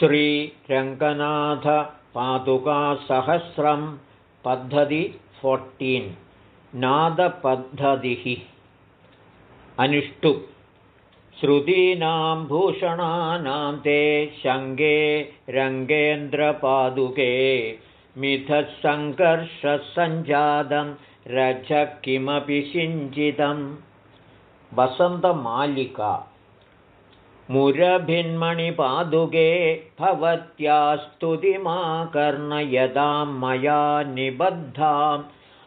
श्रीरङ्गनाथपादुकासहस्रं पद्धति फोर्टीन्. नादपद्धतिः. अनुष्टु. श्रुतीनां भूषणानां ते शङ्गे रङ्गेन्द्रपादुके. मिथसङ्कर्षसञ्जातं रज किमपि सिञ्चितं. वसन्तमालिका मुरभिन्मणिपादुके भवत्या स्तुतिमाकर्णयदां मया निबद्धाम्।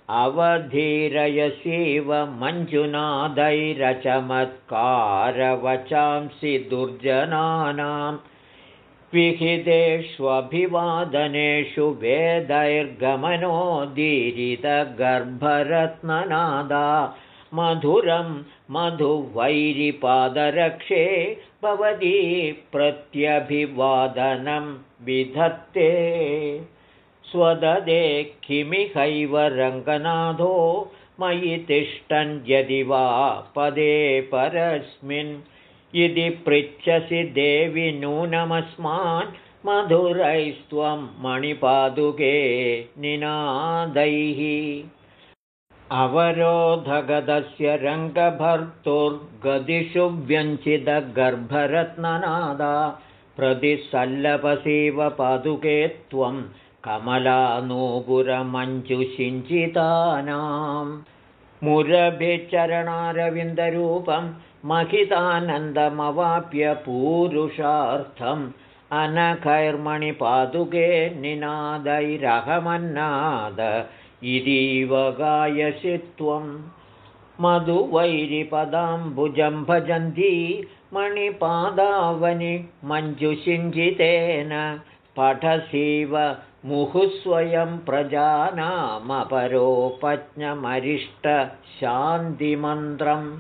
अवधीरयसीव मञ्जुनादैरचमत्कारवचांसि दुर्जनानां। विहितेष्वभिवादनेषु वेदैर्गमनोदीरितगर्भरत्ननादा। मधुरं मधुवैरिपादरक्षे भवती प्रत्यभिवादनं विधत्ते। स्वददे किमिहैव रङ्गनाथो मयि तिष्ठन् यदि वा पदे परस्मिन्। यदि पृच्छसि देवि नूनमस्मान् मधुरैस्त्वं मणिपादुके निनादैः अवरोधगदस्य रङ्गभर्तुर्गदिषु व्यञ्चितगर्भरत्ननादा प्रतिसल्लपसीव पादुके त्वं कमलानूपुरमञ्जुषिञ्चितानां। मुरभिचरणारविन्दरूपं महितानन्दमवाप्य पूरुषार्थम् अनखैर्मणिपादुके निनादैरहमन्नाद इतीव गायसि त्वं। मधुवैरिपदाम्बुजं भजन्ती मणिपादावनि मञ्जुषिञ्जितेन पठसीव मुहुस्वयं प्रजानामपरोपज्ञमरिष्टशान्तिमन्त्रं।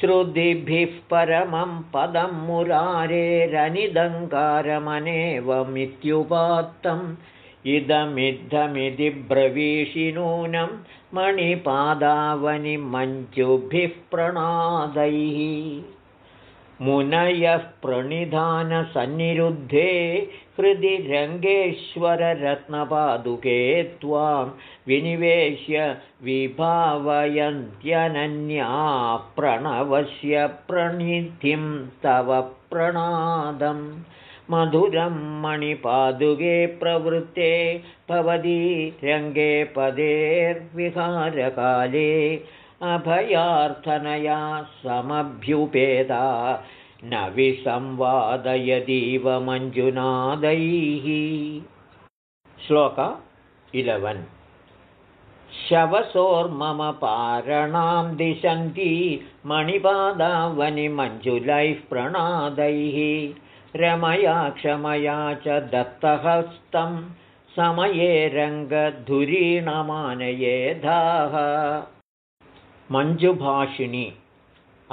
श्रुतिभिः परमं पदं मुरारेरनिदङ्कारमनेवमित्युपात्तम् इदमिद्धमिति ब्रवीषि नूनं मणिपादावनिमञ्जुभिः प्रणादैः। मुनयः प्रणिधानसन्निरुद्धे हृदि रङ्गेश्वररत्नपादुके त्वां विनिवेश्य विभावयन्त्यनन्या प्रणवस्य प्रणिधिं तव प्रणादम् मधुरं मणिपादुके प्रवृत्ते भवती रङ्गे पदेर्विहारकाले अभयार्थनया समभ्युपेदा न विसंवादयतीव मञ्जुनादैः। श्लोक इलवन्। शवसोर्मम पारणां दिशन्ती मणिपादावनिमञ्जुलैः प्रणादैः रमया क्षमया च दत्तहस्तं समये रङ्गधुरीणमानयेधाः मञ्जुभाषिणि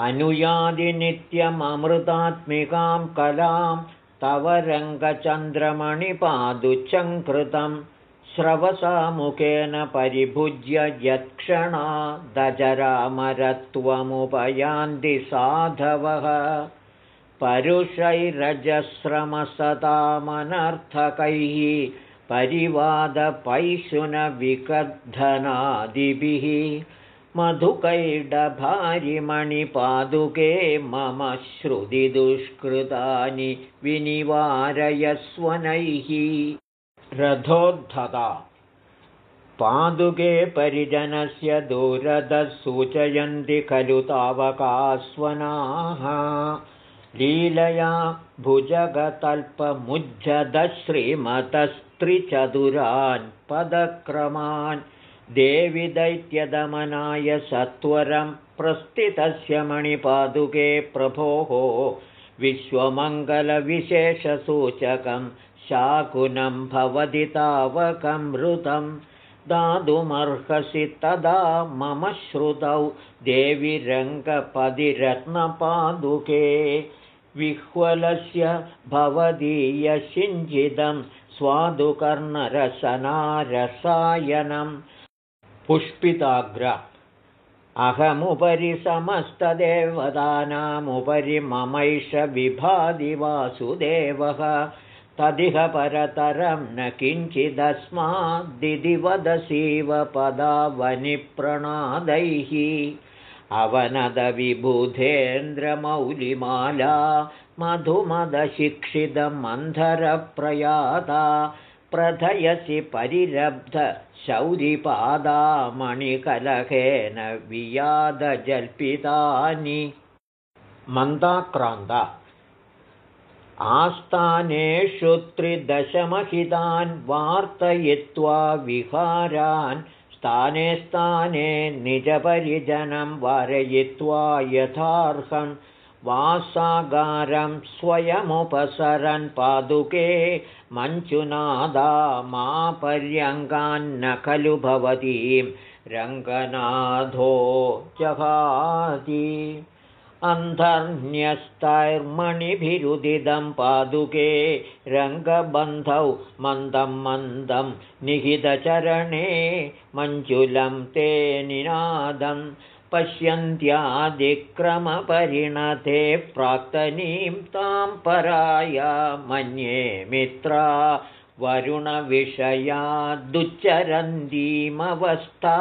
अनुयादिनित्यममृतात्मिकां कलां तव रङ्गचन्द्रमणिपादुचङ्कृतं श्रवसामुखेन परिभुज्य यत्क्षणा दजरामरत्वमुपयान्ति साधवः परुषैरजस्रमसतामनर्थकैः परिवादपैशुनविकद्धनादिभिः मधुकैडभारिमणिपादुके मम श्रुतिदुष्कृतानि विनिवारयस्वनैः। रथोद्धता। पादुके परिजनस्य दूरदः सूचयन्ति खलु तावकास्वनाः लीलया भुजगतल्पमुज्झदश्रीमतस्त्रिचतुरान् पदक्रमान् देवि दैत्यदमनाय सत्वरं प्रस्थितस्य मणिपादुके प्रभोः विश्वमङ्गलविशेषसूचकं शाकुनं भवति तावकमृतं दातुमर्हसि तदा मम श्रुतौ देवि रङ्गपदिरत्नपादुके विह्वलस्य भवदीयशिञ्जितं स्वादुकर्णरसनारसायनम् पुष्पिताग्र अहमुपरि समस्तदेवतानामुपरि ममैष विभाति वासुदेवः। तदिह परतरं न किञ्चिदस्माद्दिदि वदसीव पदावनिप्रणादैः अवनदविबुधेन्द्रमौलिमाला मधुमदशिक्षितमन्धरप्रयाता प्रथयसि परिरब्धशौरिपादामणिकलहेन वियादजल्पितानि। मन्दाक्रान्ता। आस्थानेषु त्रिदशमहितान् वार्तयित्वा विहारान् स्थाने स्थाने निजपरिजनं वारयित्वा यथार्हं वासागारं स्वयमुपसरन् पादुके मञ्चुनादा मा पर्यङ्गान्न खलु भवतीं रङ्गनाथो जहाति अन्धर्न्यस्तैर्मणिभिरुदिदं पादुके रङ्गबन्धौ मन्दं मन्दं निहितचरणे मञ्जुलं ते निनादं पश्यन्त्यादिक्रमपरिणते प्राक्तनीं तां पराया मन्ये मित्रा वरुणविषया दुच्चरन्तीमवस्था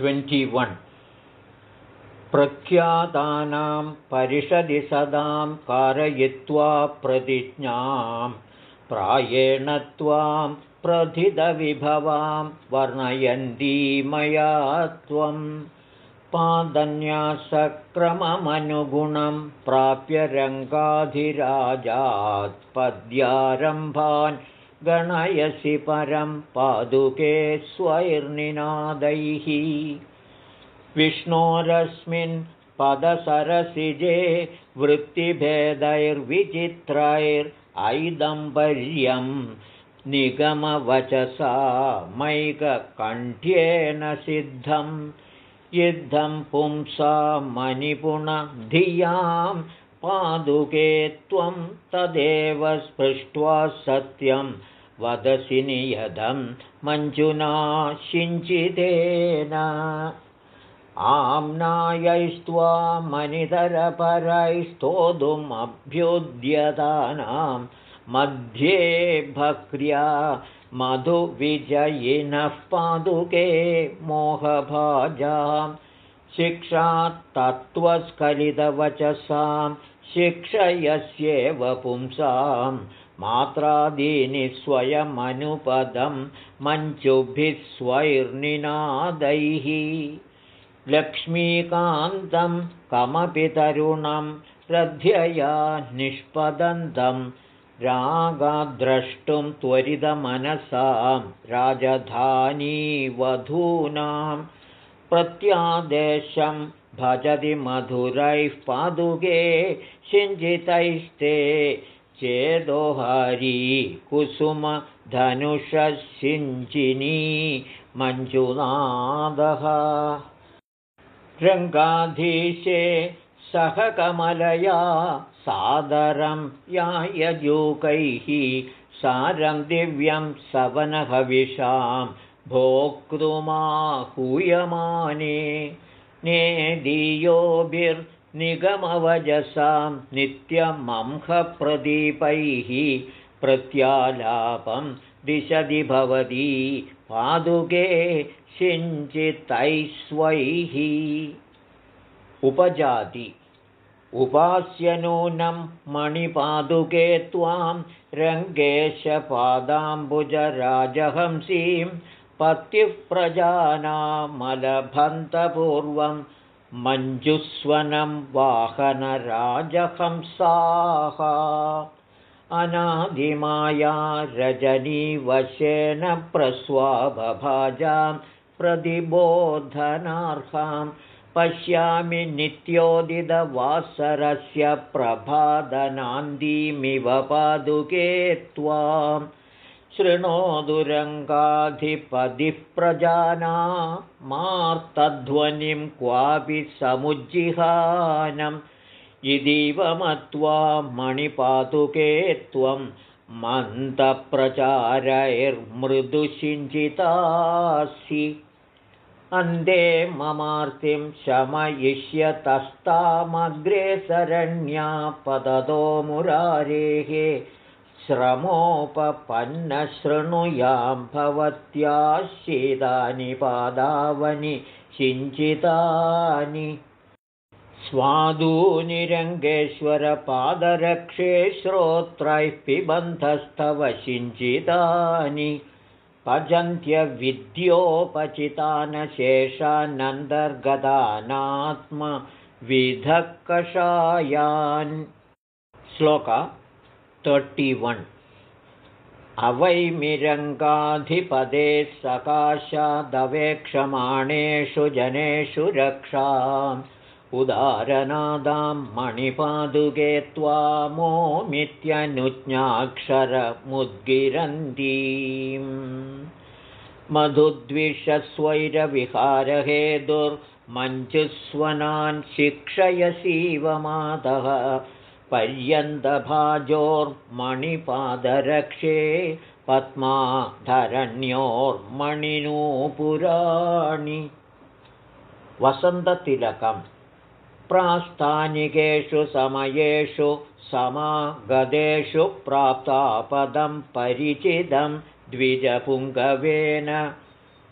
श्लोक ट्वेण्टिवन् प्रख्यातानां परिषदि सदां कारयित्वा प्रतिज्ञां प्रायेण त्वां प्रथितविभवां वर्णयन्ती मया त्वं। पादन्यासक्रममनुगुणं प्राप्य रङ्गाधिराजात्पद्यारम्भान् गणयसि परं पादुके स्वैर्निनादैः विष्णोरस्मिन् पदसरसिजे वृत्तिभेदैर्विचित्रैरैदम्बर्यं निगमवचसा मैककण्ठ्येन सिद्धं युद्धं पुंसा मणिपुणधियां पादुके त्वं तदेव स्पृष्ट्वा सत्यं वदसि नियतं मञ्जुना शिञ्चितेन। आम्नायैस्त्वा मनितरपरैस्तोदुमभ्युद्यतानां मध्ये भक्र्या मधुविजयिनः पादुके मोहभाजां शिक्षात्तत्त्वस्खलितवचसां शिक्षयस्येव पुंसां मात्रादीनि स्वयमनुपदं मञ्चुभिः स्वैर्निनादैः लक्ष्मीकान्तं कमपि तरुणं श्रद्धया निष्पदन्तं रागाद्रष्टुं त्वरितमनसां राजधानीवधूनां। प्रत्यादेशं भजति मधुरैः पादुके सिञ्जितैस्ते चेदोहारी कुसुमधनुषसिञ्चिनी मञ्जुनादः। रङ्गाधीशे सह कमलया सादरं यायजूकैः सारं दिव्यं सवनहविषां भोक्तुमाहूयमाने नेदीयोभिर्निगमवजसां नित्यमंहप्रदीपैः प्रत्यालापं दिशति भवती पादुके सिञ्चितैस्वैः। उपजाति। उपास्य नूनं मणिपादुके त्वां रङ्गेशपादाम्बुजराजहंसीं पत्युः प्रजानामलभन्तपूर्वं मञ्जुस्वनं वाहनराजहंसाः। अनादिमाया रजनीवशेन प्रस्वाभभाजां प्रतिबोधनार्हां। पश्यामि नित्योदितवासरस्य प्रभादनान्दीमिव पादुके त्वां शृणोदुरङ्गाधिपतिः प्रजाना मार्तध्वनिं क्वापि समुज्जिहानम् इतीव मत्वा मणिपातुके त्वं मन्दप्रचारैर्मृदुषिञ्चितासि अन्ते ममार्तिं शमयिष्यतस्तामग्रे सरण्या पततो मुरारेः श्रमोपपन्नशृणुयां भवत्या शीतानि पादावनि सिञ्चितानि। स्वादूनिरङ्गेश्वरपादरक्षे श्रोत्रैः पिबन्धस्तव सिञ्चितानि। पचन्त्यविद्योपचितानशेषानन्तर्गतानात्मविधकषायान् श्लोक वन् अवैमिरङ्गाधिपदे सकाशादवेक्षमाणेषु जनेषु रक्षाम् उदारनादां मणिपादुके त्वामोमित्यनुज्ञाक्षरमुद्गिरन्तीम् मधुद्विषस्वैरविहारहेदुर्मञ्जुस्वनान् शिक्षयसीव मातः पर्यन्तभाजोर्मणिपादरक्षे पद्माधरण्योर्मणिनूपुराणि। वसन्ततिलकम् प्रास्थानिकेषु समयेषु समागतेषु प्राप्तापदं परिचितं द्विजपुङ्गवेन।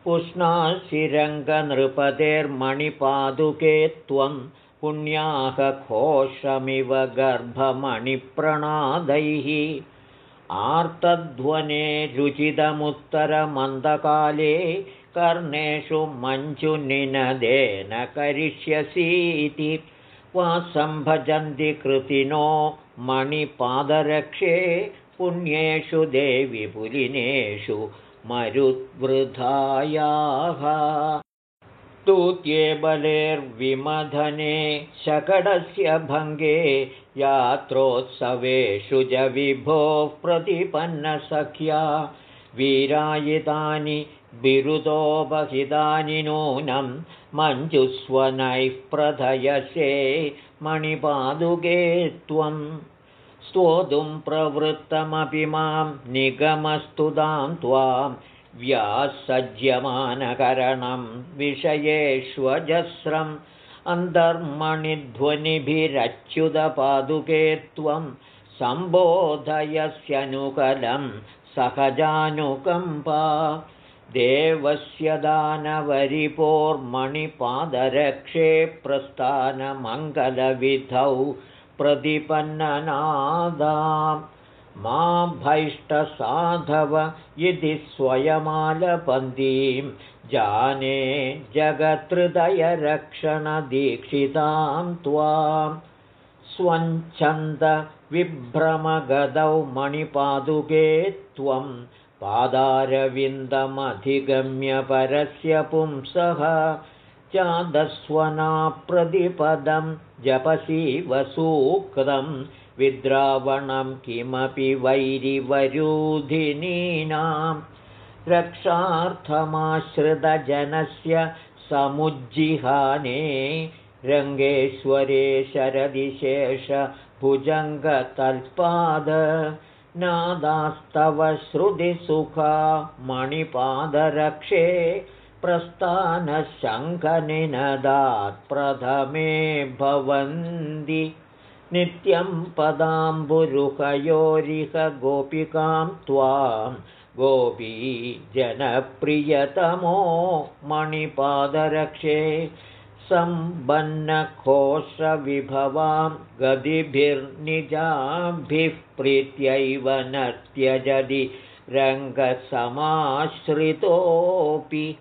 उष्णाशिरङ्गनृपतेर्मणिपादुके त्वं पुण्याः घोषमिव गर्भमणिप्रणादैः। आर्तध्वने रुचितमुत्तरमन्दकाले कर्णेषु मञ्चुनिनदेन करिष्यसीति वासम्भजन्ति कृतिनो मणिपादरक्षे। पुण्येषु देवि पुलिनेषु मरुद्वृधायाः स्तूत्ये बलेर्विमधने शकटस्य भङ्गे यात्रोत्सवेषु च विभोः प्रतिपन्नसख्या। वीरायितानि बिरुदोपहितानि नूनं मञ्जुस्वनैः प्रथयसे मणिपादुके त्वं। स्तोतुं प्रवृत्तमपि मां निगमस्तुतां त्वां व्यासज्यमानकरणं विषयेष्वजस्रम् अन्तर्मणिध्वनिभिरच्युतपादुके त्वं सम्बोधयस्यनुकलं सहजानुकम्पा। देवस्य दानवरिपोर्मणिपादरक्षे प्रस्थानमङ्गलविधौ प्रतिपन्ननादां मा भैष्टसाधव इति स्वयमालपन्तीं जाने जगत्हृदयरक्षणदीक्षितां त्वां। स्वच्छन्दविभ्रमगदौ मणिपादुके त्वं पादारविन्दमधिगम्य परस्य पुंसः चादस्वनाप्रतिपदं जपसीवसूक्तं विद्रावणं किमपि वैरिवरूधिनीनां रक्षार्थमाश्रितजनस्य समुज्जिहाने रङ्गेश्वरे शरदिशेषभुजङ्गतल्पाद नादास्तव श्रुतिसुखा मणिपादरक्षे प्रस्थानशङ्खनिनदात् प्रथमे भवन्ति नित्यं पदाम्बुरुहयोरिह गोपिकां त्वां। गोपी जनप्रियतमो मणिपादरक्षे सम्बन्नकोशविभवां गदिभिर्निजाभिः प्रीत्यैव न त्यजति रङ्गसमाश्रितोऽपि।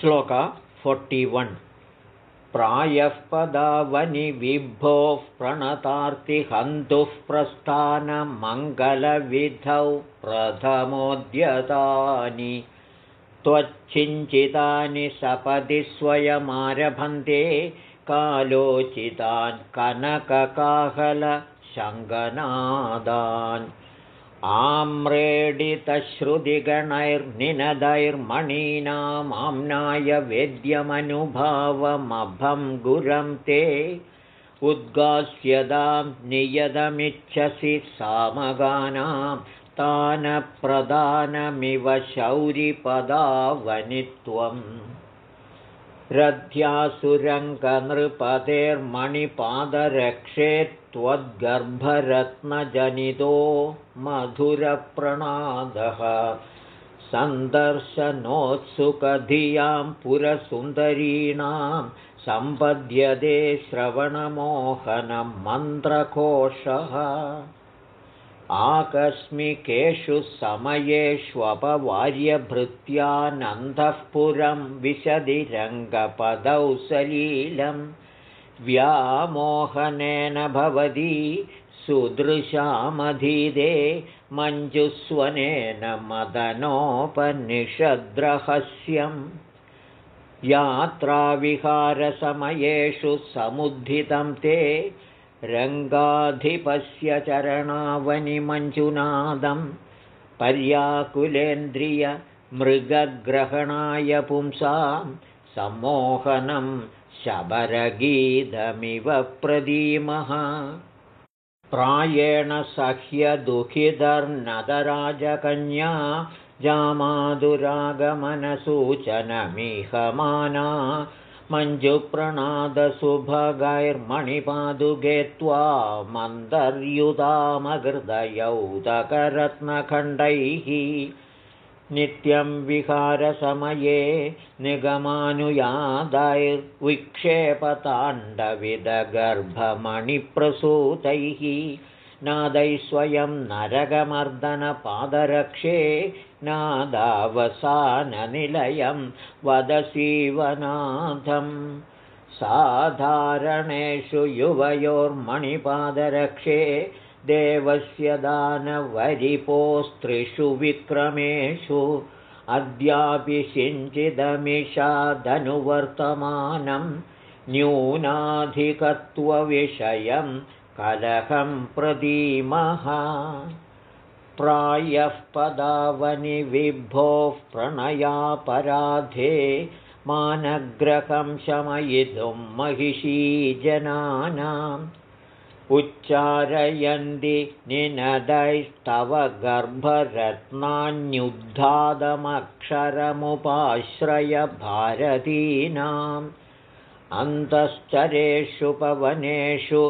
श्लोक वन् प्रायः पदावनि विभोः प्रणतार्तिहन्तुः प्रस्थानमङ्गलविधौ प्रथमोद्यतानि। त्वच्छिञ्चितानि सपदि स्वयमारभन्ते कालोचितान् कनककाहलशङ्गनादान् आम्रेडितश्रुतिगणैर्निनदैर्मणीनामाम्नाय वेद्यमनुभावमभं गुरं ते उद्गास्यदां नियतमिच्छसि सामगानां तानप्रदानमिव शौरिपदावनित्वम्। रथ्यासुरङ्गनृपतेर्मणिपादरक्षे त्वद्गर्भरत्नजनितो मधुरप्रणादः। सन्दर्शनोत्सुकधियां पुरसुन्दरीणां सम्पद्यते श्रवणमोहनं मन्त्रकोशः आकस्मिकेषु समयेष्वपवार्यभृत्यानन्दः पुरं विशदिरङ्गपदौ सलीलं। व्यामोहनेन भवती सुदृशामधीदे मञ्जुस्वनेन मदनोपनिषद्रहस्यम्। यात्राविहारसमयेषु समुद्धितं ते रङ्गाधिपस्य चरणावनिमञ्जुनादं पर्याकुलेन्द्रियमृगग्रहणाय पुंसां सम्मोहनं शबरगीतमिव प्रदीमः प्रायेण सह्यदुःखिधर्नदराजकन्या जामादुरागमनसूचनमिहमाना मञ्जुप्रणादसुभगैर्मणिपादुगे त्वा मन्दर्युतामहृदयौदकरत्नखण्डैः नित्यं विहारसमये निगमानुयादैर्विक्षेपताण्डविदगर्भमणिप्रसूतैः नादैः स्वयं नरकमर्दनपादरक्षे नादावसाननिलयं वदसीवनाथम्। साधारणेषु युवयोर्मणिपादरक्षे देवस्य दानवरिपोस्त्रिषु विक्रमेषु अद्यापि सिञ्चिदमिषादनुवर्तमानं न्यूनाधिकत्वविषयं कलहं प्रदीमः। प्रायः पदावनि विभोः प्रणयापराधे मानग्रहं शमयितुं महिषीजनानाम् उच्चारयन्ति निनदैस्तव गर्भरत्नान्युद्धादमक्षरमुपाश्रयभारतीनाम् अन्तश्चरेषु पवनेषु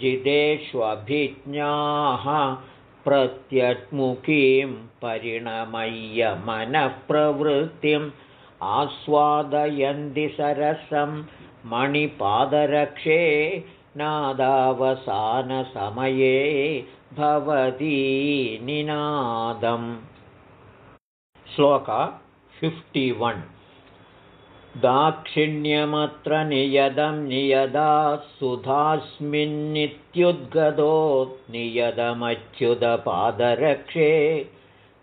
जितेष्वभिज्ञाः प्रत्यग्मुखीं परिणमय्य मनःप्रवृत्तिम् आस्वादयन्ति सरसं मणिपादरक्षे नादावसानसमये भवती निनादम्। श्लोक फिफ्टि वन्। दाक्षिण्यमत्र नियदं नियदा सुधास्मिन्नित्युद्गतो नियदमच्युतपादरक्षे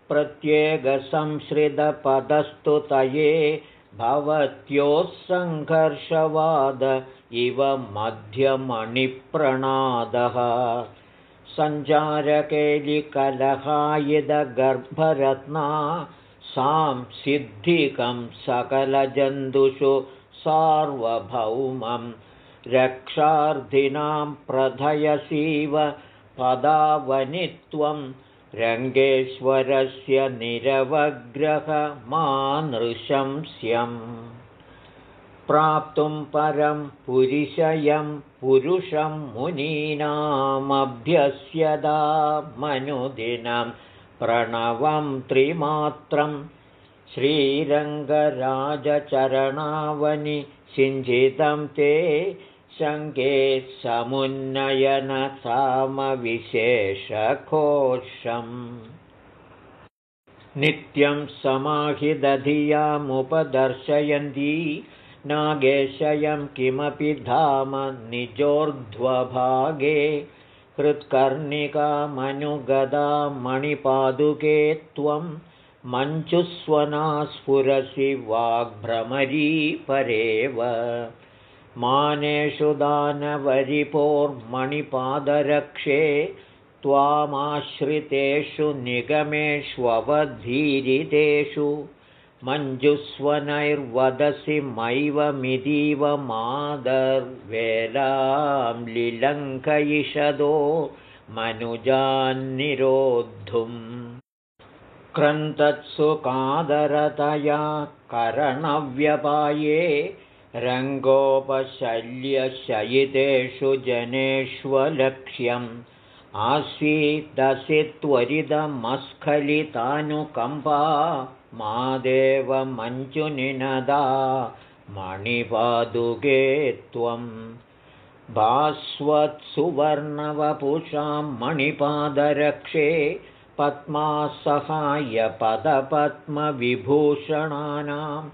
प्रत्येकसंश्रितपदस्तु तये भवत्योः सङ्घर्षवाद इव मध्यमणिप्रणादः। सञ्चारकेलिकलहायिदगर्भरत्ना सां सिद्धिकं सकलजन्तुषु सार्वभौमं रक्षार्थिनां प्रधयसीव पदावनित्वं रङ्गेश्वरस्य निरवग्रहमानृशंस्यम् प्राप्तुं परं पुरिशयं पुरुषं मुनीनामभ्यस्यदा मनुदिनं प्रणवं त्रिमात्रं श्रीरङ्गराजचरणावनि सिञ्चितं ते शङ्के समुन्नयनसामविशेषकोशम्। नित्यं समाहिदधियामुपदर्शयन्ती नागेशयं किमपि धाम निजोर्ध्वभागे हृत्कर्णिकामनुगदा मणिपादुके त्वं मञ्चुस्वना स्फुरसि वाग्भ्रमरी परेव मानेषु दानवरिपोर्मणिपादरक्षे त्वामाश्रितेषु निगमेष्ववधीरितेषु मञ्जुस्वनैर्वदसि मैवमितीव मादर्वेलां लिलङ्कयिषदो मनुजान्निरोद्धुम्। क्रन्तत्सु कादरतया करणव्यपाये रङ्गोपशल्यशयितेषु जनेष्वलक्ष्यम् आसीदसि त्वरितमस्खलितानुकम्पा मादेवमञ्जुनिनदा मणिपादुके त्वं। भास्वत्सुवर्णवपुषां मणिपादरक्षे पद्मासहायपदपद्मविभूषणानां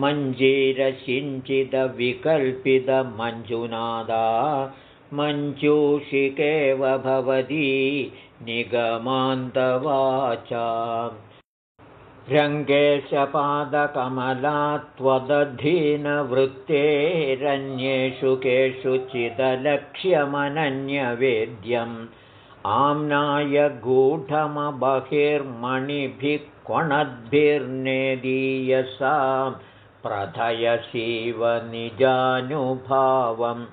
मञ्जीरसिञ्चिदविकल्पितमञ्जुनादा मञ्जूषिकेव भवती निगमान्तवाचा रङ्गेशपादकमला त्वदधीनवृत्तेरन्येषु केषुचिदलक्ष्यमनन्यवेद्यम् आम्नाय गूढमबहिर्मणिभिः क्वणद्भिर्नेदीयसां प्रथयसीव निजानुभावम्।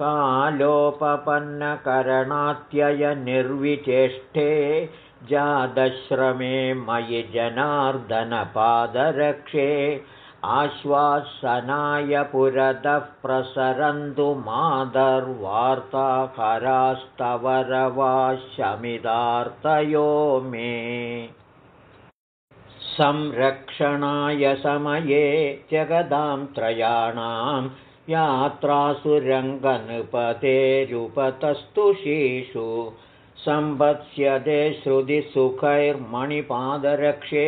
कालोपपन्नकरणात्ययनिर्विचेष्टे जादश्रमे मयि जनार्दनपादरक्षे आश्वासनाय पुरतः प्रसरन्तु शमिदार्तयो मे। संरक्षणाय समये जगदां त्रयाणां यात्रासु सम्पत्स्यते श्रुतिसुखैर्मणिपादरक्षे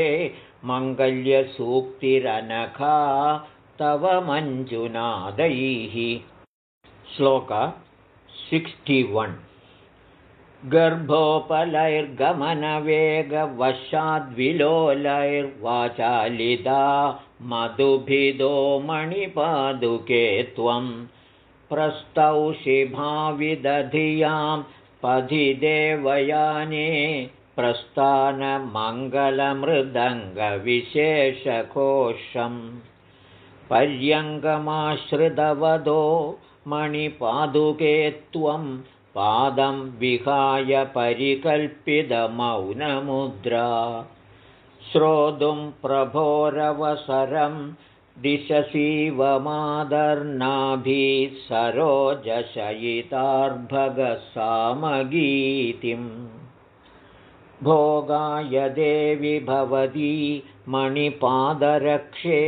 मङ्गल्यसूक्तिरनखा तव मञ्जुनादैः। श्लोक सिक्स्टिवन् गर्भोपलैर्गमनवेगवशाद्विलोलैर्वाचालिदा मधुभिदो मणिपादुके त्वं प्रस्तौषिभाविदधियां पथि देवयाने प्रस्थानमङ्गलमृदङ्गविशेषकोशम् पर्यङ्गमाश्रितवदो मणिपादुके त्वं पादं विहाय परिकल्पितमौनमुद्रा श्रोतुं प्रभोरवसरं दिशसीवमादर्नाभिः सरोजशयितार्भगसामगीतिम्। भोगाय देवि भवती मणिपादरक्षे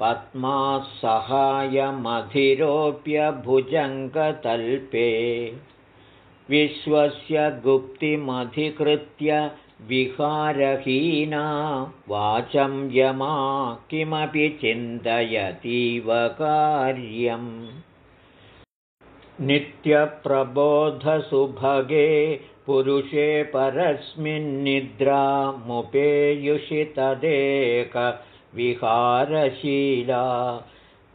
पद्मासहायमधिरोप्यभुजङ्गतल्पे विश्वस्य गुप्तिमधिकृत्य विहारहीना वाचं यमा किमपि चिन्तयतीव कार्यम्। नित्यप्रबोधसुभगे पुरुषे परस्मिन्निद्रामुपेयुषि तदेकविहारशीला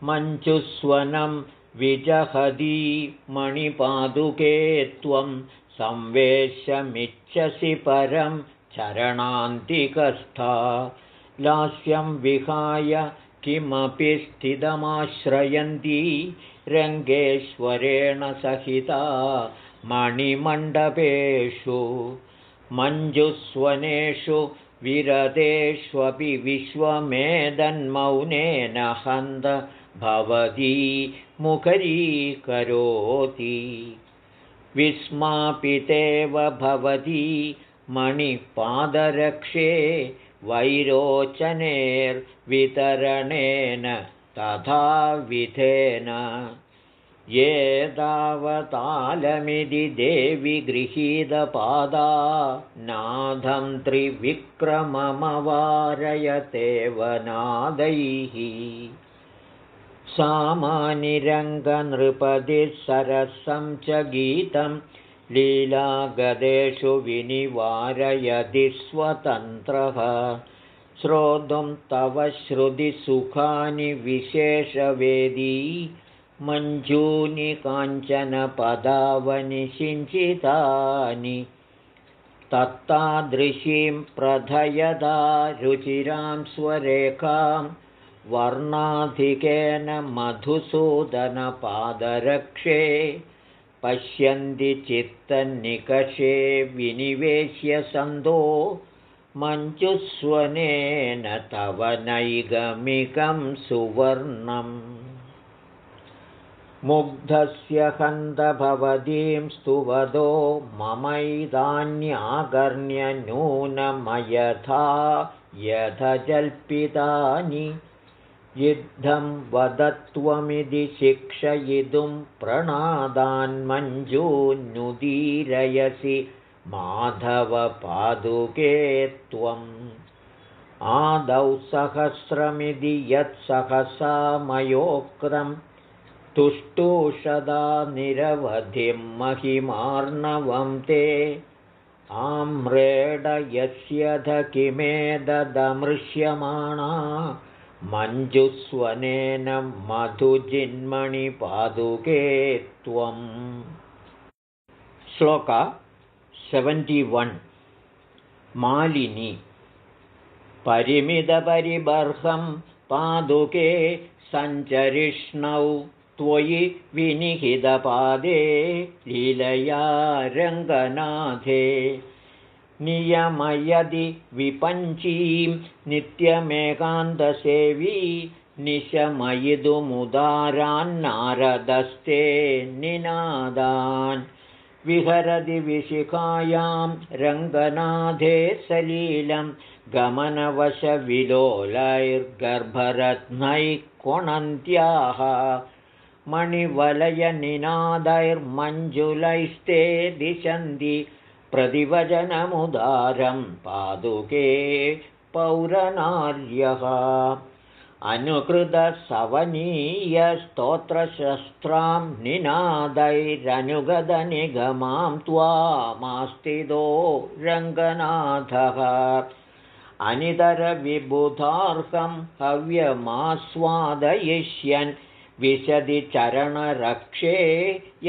मञ्चुस्वनं विजहदी मणिपादुके त्वं संवेशमिच्छसि परं चरणान्तिकस्था। लास्यं विहाय किमपि स्थितमाश्रयन्ती रङ्गेश्वरेण सहिता मणिमण्डपेषु। मञ्जुस्वनेषु विरतेष्वपि विश्वमेदन्मौनेन हन्त भवती मुखरीकरोति विस्मापितेव भवती मणिपादरक्षे वैरोचनेर्वितरणेन तथा विधेन। ये तावतालमिति देवि गृहीतपादा नाथं त्रिविक्रममवारयतेव नादैः सामानिरङ्गनृपतिः सरसं च गीतं लीलागदेषु विनिवारयति स्वतन्त्रः। श्रोतुं तव श्रुतिसुखानि विशेषवेदी मञ्जूनि काञ्चनपदावनि सिञ्चितानि। तत्तादृशीं प्रथयदा रुचिरां स्वरेखां वर्णाधिकेन मधुसूदनपादरक्षे पश्यन्ति चित्तनिकषे विनिवेश्य सन्तो मञ्जुस्वनेन तव नैगमिकं सुवर्णम्। मुग्धस्य हन्तभवतीं स्तुवदो ममैदान्याकर्ण्यनूनमयथा यथजल्पितानि युद्धं वदत्वमिति शिक्षयितुं प्रणादान्मञ्जून्नुदीरयसि माधवपादुके त्वम्। आदौ सहस्रमिति यत्सहसा मयोक्तं तुष्टुषदा निरवधिं महिमार्णवं ते। आम्रेड यस्यध किमेदमृश्यमाणा मञ्जुस्वनेन मधुजिन्मणिपादुके त्वम् श्लोक सेवेण्टिवन् मालिनी परिमितपरिबर्हं पादुके सञ्चरिष्णौ त्वयि विनिहितपादे लीलया रङ्गनाथे नियमयदि विपञ्चीं नित्यमेकान्तसेवी निशमयितुमुदारान्नारदस्ते निनादान्। विहरति विशिखायां रङ्गनाथे सलीलं गमनवशविलोलैर्गर्भरत्नैः कुणन्त्याः मणिवलयनिनादैर्मञ्जुलैस्ते दिशन्ति प्रतिवचनमुदारं पादुके पौरनार्यः। अनुकृतसवनीयस्तोत्रशस्त्रां निनादैरनुगतनिगमां त्वामास्तिदो रङ्गनाथः। अनितरविबुधार्हं हव्यमास्वादयिष्यन् विशदि चरणरक्षे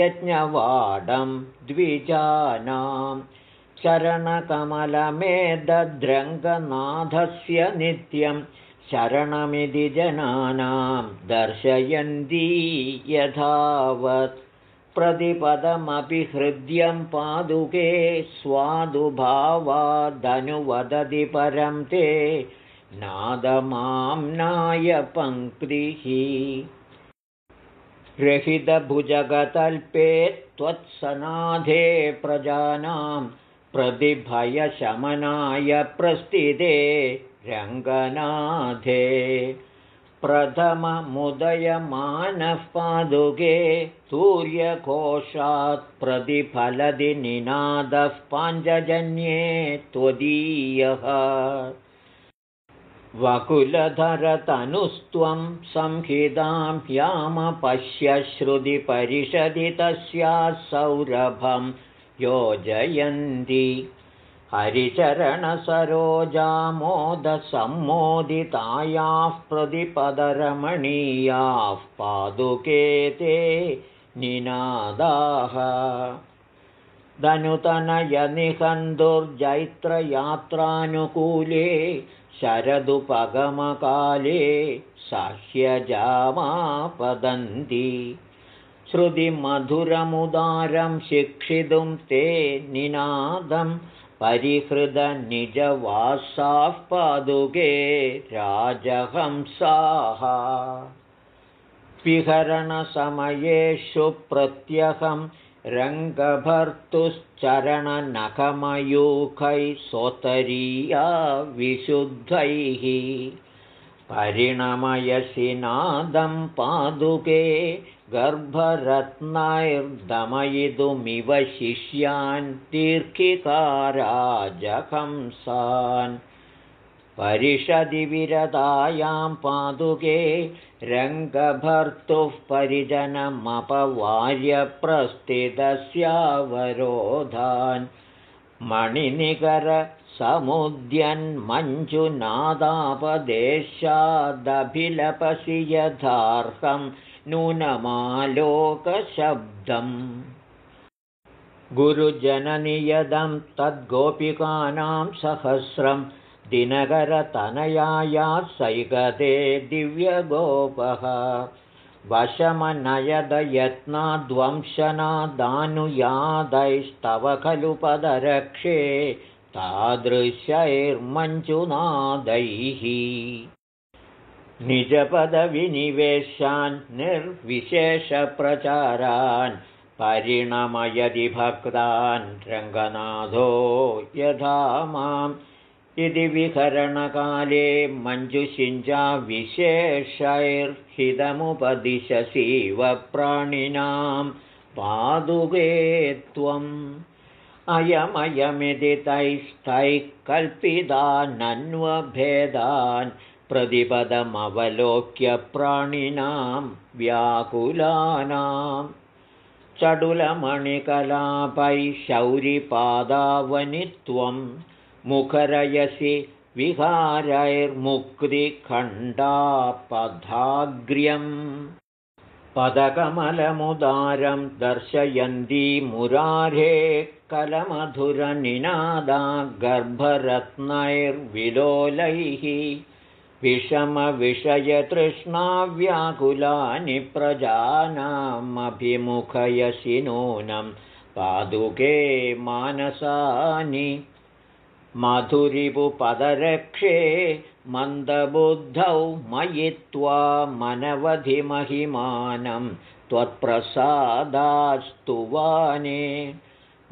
यज्ञवाडं द्विजानां चरणकमलमेदद्रङ्गनाथस्य नित्यं शरणमिति जनानां दर्शयन्ती यथावत्। प्रतिपदमपि हृद्यं पादुके स्वादुभावादनुवदति परं ते नादमाम्नायपङ्क्तिः रहितभुजगतल्पे त्वत्सनाधे प्रजानां प्रतिभयशमनाय प्रस्थिते रङ्गनाथे। प्रथममुदयमानः पादुके सूर्यकोशात् प्रतिफलदि निनादः पाञ्जन्ये त्वदीयः वकुलधरतनुस्त्वं संहितां ह्यामपश्यश्रुतिपरिषदि तस्याः सौरभं योजयन्ति। हरिचरणसरोजामोदसम्मोदितायाः प्रतिपदरमणीयाः पादुके ते निनादाः। धनुतनयनिहन्दुर्जैत्रयात्रानुकूले शरदुपगमकाले साह्यजामापदन्ति। श्रुतिमधुरमुदारं शिक्षितुं ते निनादं परिहृदनिजवासाः पादुके राजहंसाः। विहरणसमयेषु प्रत्यहं रङ्गभर्तुश्चरणनखमयूखैः सोत्तरीया विशुद्धैः परिणमयसि नादं पादुके गर्भरत्नैर्दमयितुमिव शिष्यान् तीर्किकाराजहंसान् परिषदि विरतायां पादुके रङ्गभर्तुः परिजनमपवार्यप्रस्थितस्यावरोधान्। मणिनिकरसमुद्यन्मञ्जुनादापदेशादभिलपसि यथार्हं नूनमालोकशब्दम्। गुरुजननियदं तद्गोपिकानां सहस्रम् दिनकरतनयाया सैगते दिव्यगोपः। वशमनयदयत्नाद्वंशनादानुयादैस्तव खलु पदरक्षे तादृशैर्मञ्जुनादैः। निजपदविनिवेशान् निर्विशेषप्रचारान् परिणमयदि भक्तान् रङ्गनाथो यथा माम् इति विहरणकाले मञ्जुषिञ्जाविशेषैर्हितमुपदिशसीव प्राणिनां पादुके त्वम्। अयमयमिति तैस्तैः कल्पितानन्वभेदान् प्रतिपदमवलोक्य प्राणिनां व्याकुलानां। चडुलमणिकलापैः शौरिपादावनित्वं मुखरयसि विहारैर्मुक्तिखण्डापथाग्र्यम् पदकमलमुदारं दर्शयन्ती मुरारे कलमधुरनिनादा गर्भरत्नैर्विलोलैः। विषमविषयतृष्णाव्याकुलानि प्रजानामभिमुखयसि नूनं पादुके मानसानि मधुरिपुपदरक्षे मन्दबुद्धौ मयि त्वामनवधिमहिमानं त्वत्प्रसादास्तुवाने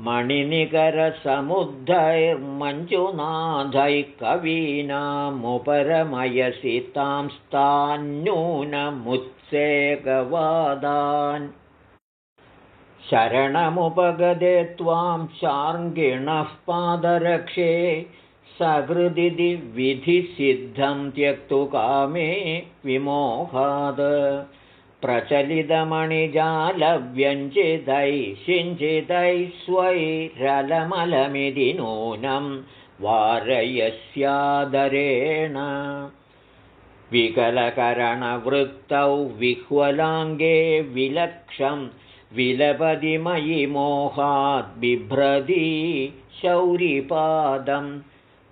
मणिनिकरसमुद्धैर्मञ्जुनाथैः कवीनामुपरमयसि तांस्तान्नूनमुत्सेकवादान् शरणमुपगदे त्वां शार्ङ्गिणः पादरक्षे सकृदिति विधिसिद्धं त्यक्तुकामे विमोहाद प्रचलितमणिजालव्यञ्चितैः सिञ्चितैः स्वैरलमलमिति नूनं वारयस्यादरेण विकलकरणवृत्तौ विह्वलाङ्गे विलक्षं विलपदिमयि मोहाद्बिभ्रदी शौरिपादं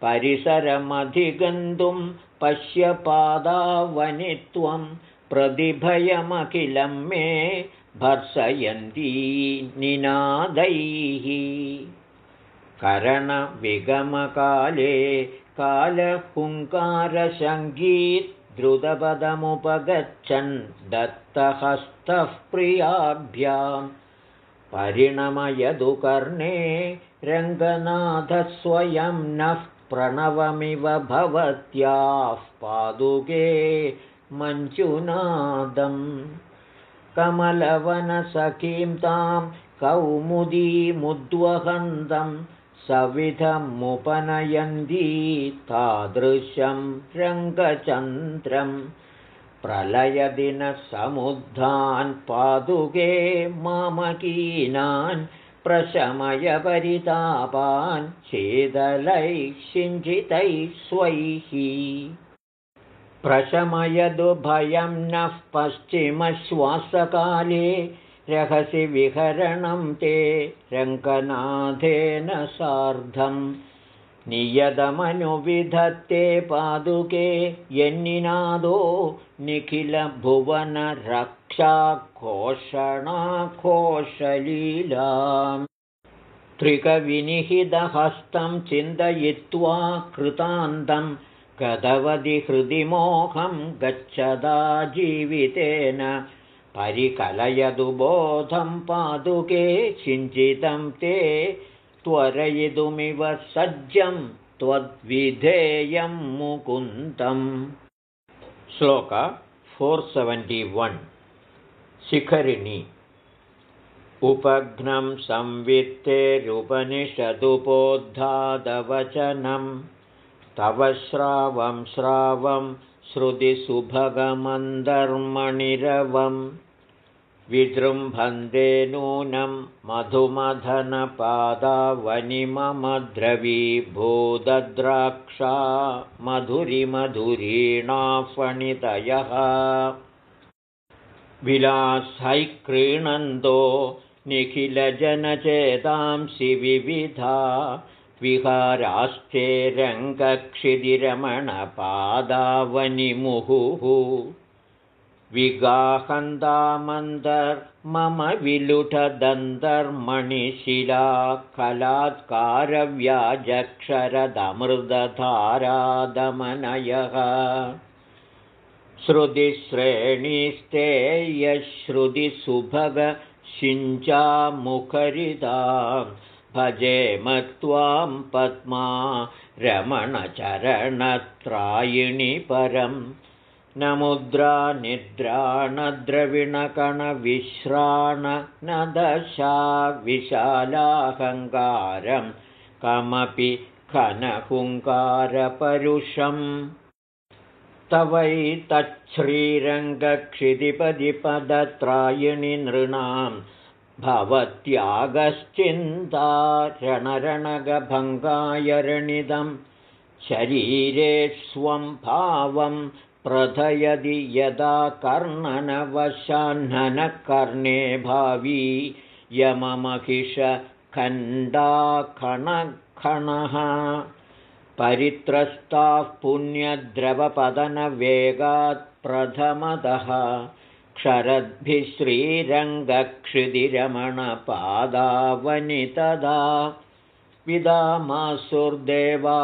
परिसरमधिगन्तुं पश्यपादावनित्वं प्रतिभयमखिलं मे भर्सयन्ती निनादैः। करणविगमकाले कालहुङ्कारसङ्गीद्रुतपदमुपगच्छन् दत्तहस्तः प्रियाभ्यां परिणमयदु कर्णे रङ्गनाथस्वयं नः प्रणवमिव भवत्याः पादुके मञ्चुनादम् कमलवनसखीं तां कौमुदीमुद्वहन्तं सविधमुपनयन्ती तादृशं रङ्गचन्द्रं प्रलयदिनसमुद्धान् पादुके मामकीनान् प्रशमयपरितापान् शीतलैः सिञ्चितैः स्वैः। प्रशमयदुभयं नः पश्चिमश्वासकाले रहसि विहरणं ते रङ्गनाथेन सार्धम् नियतमनुविधत्ते पादुके यन्निनादो निखिलभुवनरक्षाघोषणाघोषलीलाम्। त्रिकविनिहितहस्तं चिन्तयित्वा कृतान्तम् गतवदि हृदि मोहं गच्छदा जीवितेन। परिकलयदु बोधं पादुके चिञ्चितं ते त्वरयितुमिव सज्जं त्वद्विधेयं मुकुन्दम्। श्लोक फोर् सेवेण्टि वन्। शिखरिणि। उपघ्नं संवित्तेरुपनिषदुपोद्धादवचनम् तव श्रावं श्रावं श्रुतिसुभगमन्दर्मणिरवं विजृम्भन्ते नूनं मधुमधनपादावनिममद्रवीभूदद्राक्षा मधुरिमधुरीणाफणितयः। विलासैः क्रीणन्तो निखिलजनचेतांसि विविधा विहाराश्चे रङ्गक्षितिरमणपादावनिमुहुः विगाहन्तामन्तर्मम विलुठदन्तर्मणिशिला कलात्कारव्याजक्षरदमृदधारादमनयः श्रुतिश्रेणीस्ते यश्रुतिसुभगशिञ्चामुखरिता भजेम त्वां पद्मा रमणचरणत्रायिणि परं न मुद्रा निद्रा न दशा विशालाहङ्कारं कमपि खनहुङ्कारपरुषम् तवैतच्छ्रीरङ्गक्षितिपदिपदत्रायिणि नृणां भवत्यागश्चिन्तारणरणगभङ्गायरणिदं शरीरे स्वं भावं प्रथयदि यदा कर्णनवशाह्ननकर्णे भावी यममहिषखण्डाखणखणः परित्रस्ताः पुण्यद्रवपदनवेगात् प्रथमतः क्षरद्भिः श्रीरङ्गक्षितिरमणपादावनितदा। विदामासुर्देवा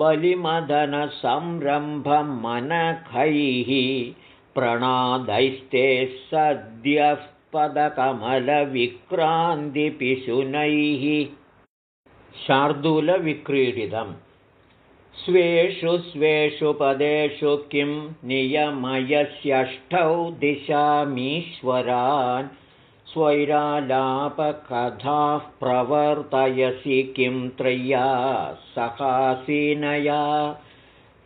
बलिमदनसंरम्भमनखैः प्रणादैस्ते सद्यः पदकमलविक्रान्तिपिशुनैः शार्दूलविक्रीडितम् स्वेषु स्वेषु पदेषु किं नियमयस्यष्टौ दिशामीश्वरान् स्वैरालापकथाः प्रवर्तयसि किं त्रय्या सखासीनया।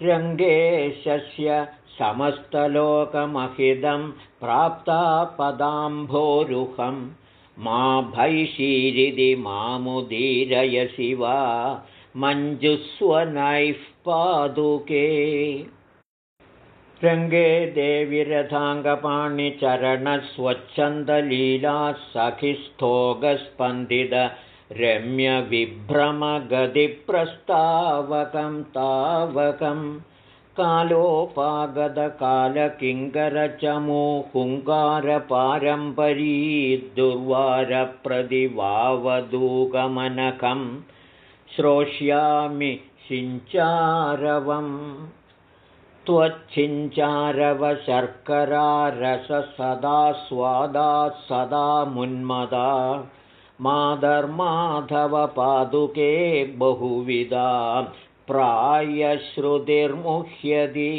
रङ्गेशस्य समस्तलोकमहिदं प्राप्ता पदाम्भोरुहं। मा भैषीरिति मामुदीरयसि वा। मञ्जुस्वनैः पादुके रङ्गे देविरथाङ्गपाणिचरणस्वच्छन्दलीलाः सखिस्थोगस्पन्दितरम्यविभ्रमगतिप्रस्तावकं तावकं कालोपागतकालकिङ्करचमूहुङ्कारपारम्परी दुर्वारप्रदिवावदूकमनकम् श्रोष्यामि सिञ्चारवम् त्वच्छिञ्चारवशर्करारससदा स्वादा सदा मुन्मदा माधर्माधवपादुके बहुविधा प्रायश्रुतिर्मुह्यति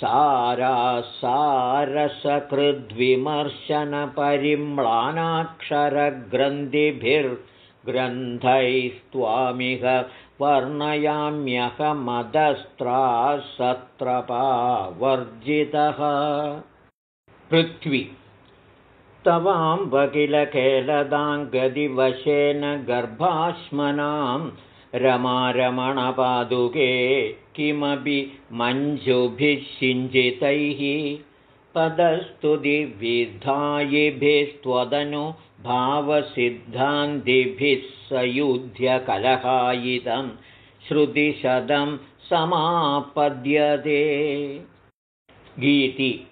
सारासारसकृद्विमर्शनपरिम्लानाक्षरग्रन्थिभिर् ग्रन्थैस्त्वामिह वर्णयाम्यहमदस्त्रासत्रपावर्जितः पृथ्वी। तवाम्बकिलकेलदाङ्गदिवशेन गर्भाश्मनां रमारमणपादुके किमपि मञ्जुभिः पदस्तुतिविधायिभिस्त्वदनु भावसिद्धान्तिभिः सयुध्यकलहायितं श्रुतिशतं समापद्यते। गीति।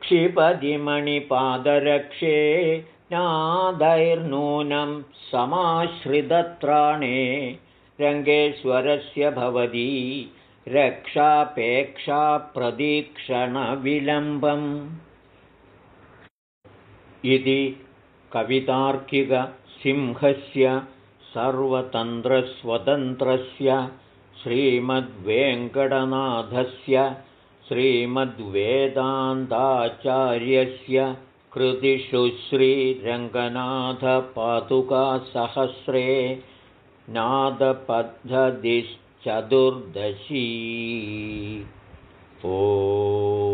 क्षिपदिमणिपादरक्षे नादैर्नूनं समाश्रितत्राणे रङ्गेश्वरस्य भवती रक्षापेक्षाप्रदीक्षणविलम्बम्। इति कवितार्किकसिंहस्य सर्वतन्त्रस्वतन्त्रस्य श्रीमद्वेङ्कटनाथस्य श्रीमद्वेदान्ताचार्यस्य कृतिषु श्रीरङ्गनाथपादुकासहस्रे चतुर्दशी। ओ।